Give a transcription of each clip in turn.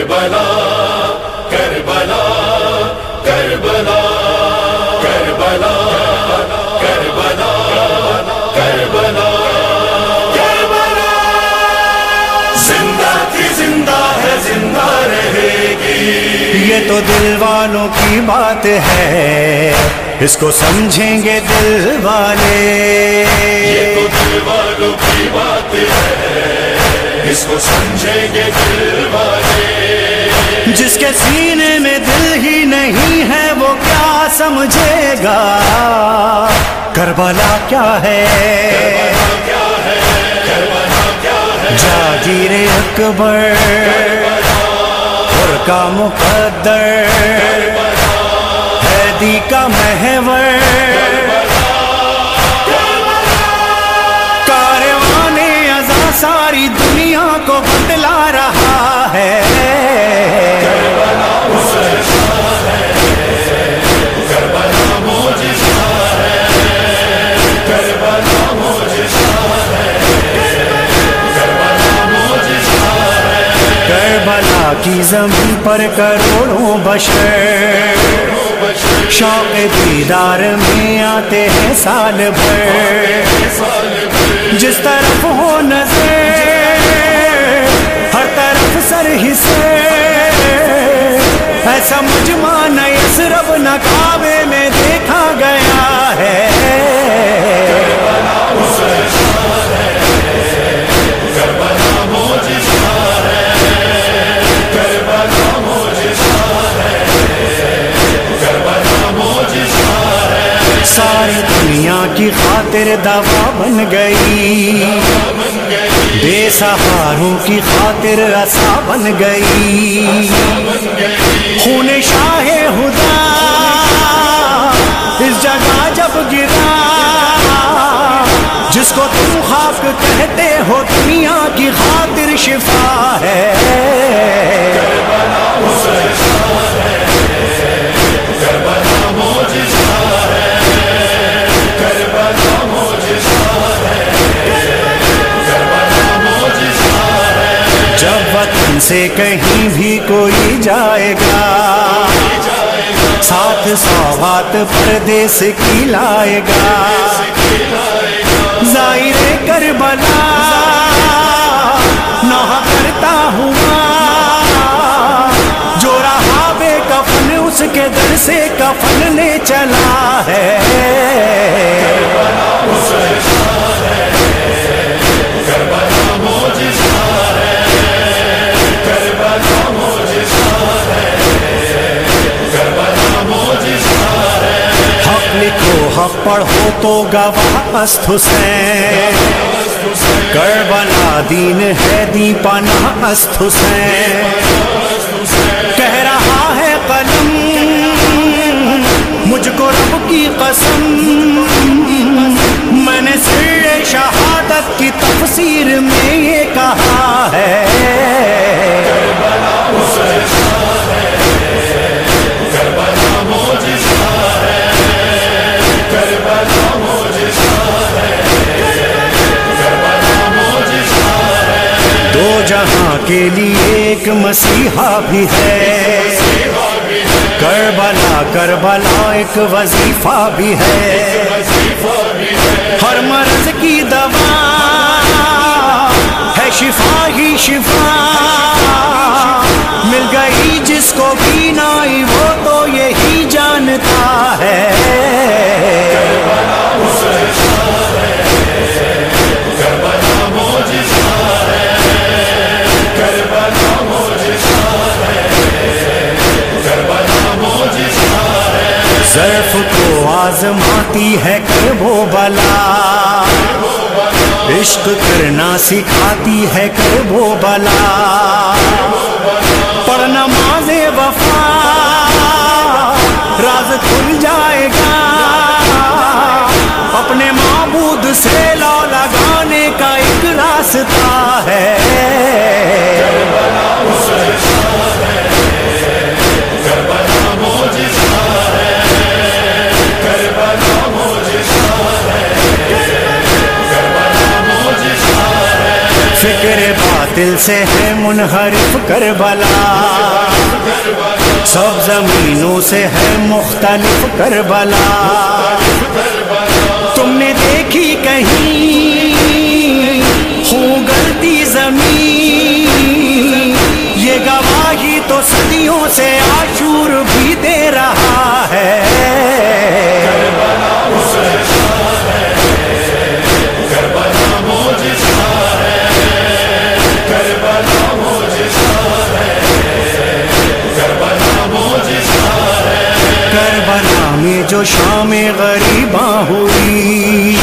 کربلا کربلا کربلا کربلا کربلا کربلا کربلا. زندہ تھی زندہ ہے زندہ رہے گی. یہ تو دل والوں کی بات ہے اس کو سمجھیں گے دل والے یہ تو دل والوں کی بات ہے اس کو سمجھیں گے دل والے سینے میں دل ہی نہیں ہے، وہ کیا سمجھے گا؟ کربلا کیا ہے؟ جاگیر اکبر کا مقدر، حیدی کا محور۔ کاروان ازا ساری دنیا کو بدلا رہا ہے۔ کی زمین پر کروڑوں بشر شوق دیدار میں آتے ہیں سال بھر کی خاطر دوا بن گئی۔ بے سہاروں کی خاطر رسا بن گئی۔ خون شاہ ہدا اس جگہ جب گرا، جس کو تم خاک کہتے ہو، دنیا کی خاطر شفا ہے۔ جب سے کہیں بھی کوئی جائے گا۔ ساتھ سوغات پردیس کی لائے گا۔ ظاہر کربلا نہ کرتا ہوا جو رہا بے کفن، اس کے در سے کفن لے چلا ہے۔ پڑھو تو گواہ است حسین۔ کربلا دین ہے دی پناہ است حسین۔ کے لیے ایک مسیحا بھی ہے۔ کربلا کربلا ایک وظیفہ بھی ہے۔ ہر مرض کی دوا ہے، شفا ہی شفا۔ آزماتی ہے کہ وہ بلا۔ عشق کرنا سکھاتی ہے کہ وہ بلا۔ پر نماز وفا راز کھل جائے گا۔ اپنے معبود سے لو لگانے کا فکر باطل سے ہے منحرف کربلا۔ سب زمینوں سے ہے مختلف کربلا۔ تم نے دیکھی کہیں ہوں گلتی زمین۔ یہ گواہی تو صدیوں سے آشور ہوئی۔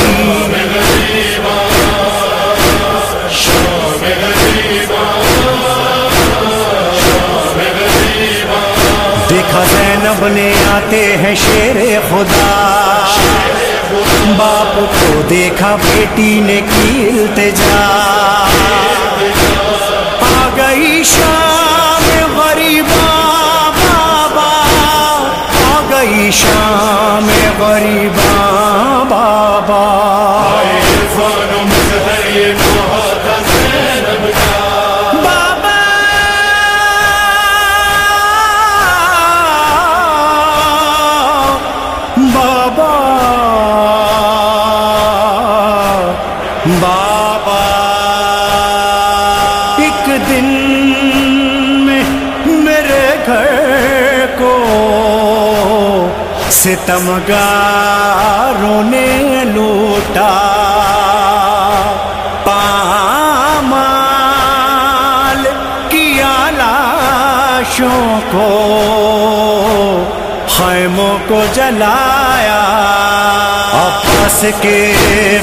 دیکھا زینب نے آتے ہیں شیر خدا۔ باپ کو دیکھا بیٹی نے کی التجا آ گئی شام غریباں۔ گئی شام غریباں ستمگاروں نے لوٹا۔ پامال کیا لاشوں کو، خیموں کو جلایا۔ آپس کے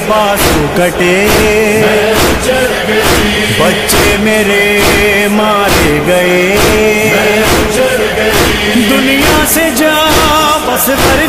بازو کٹے۔ بچے میرے مارے گئے۔ دنیا